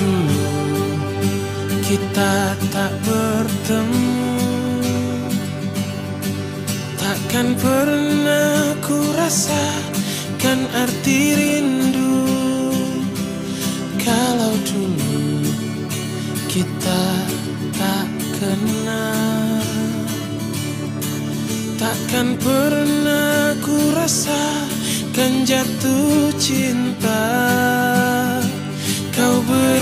dulu kita tak bertemu. Takkan pernah ku rasakan arti rindu. Kalau dulu kita tak kenal. Takkan pernah ku rasakan jatuh cinta. Kau ber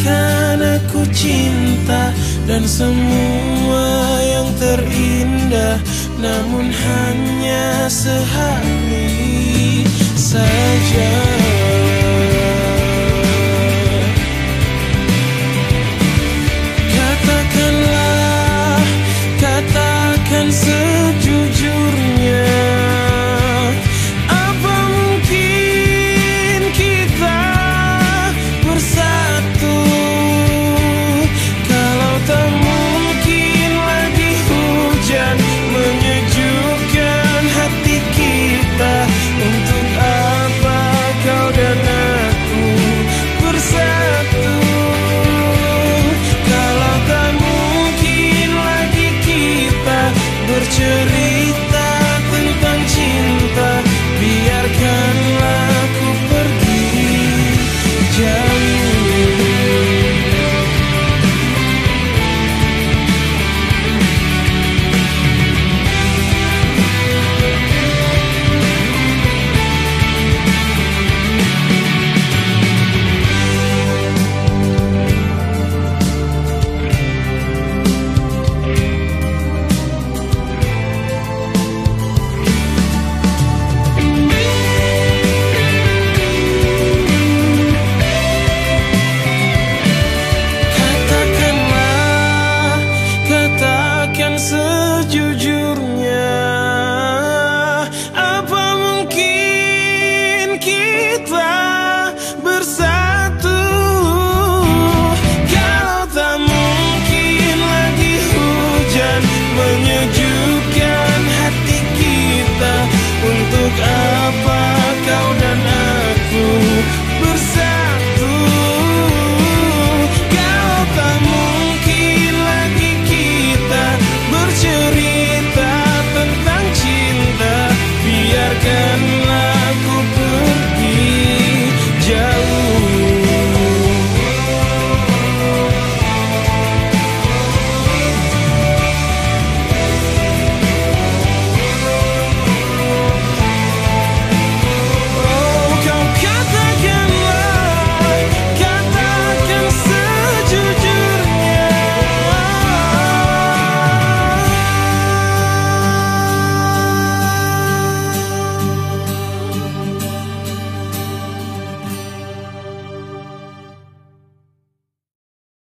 berikan aku cinta dan semua yang terindah Namun hanya sehari saja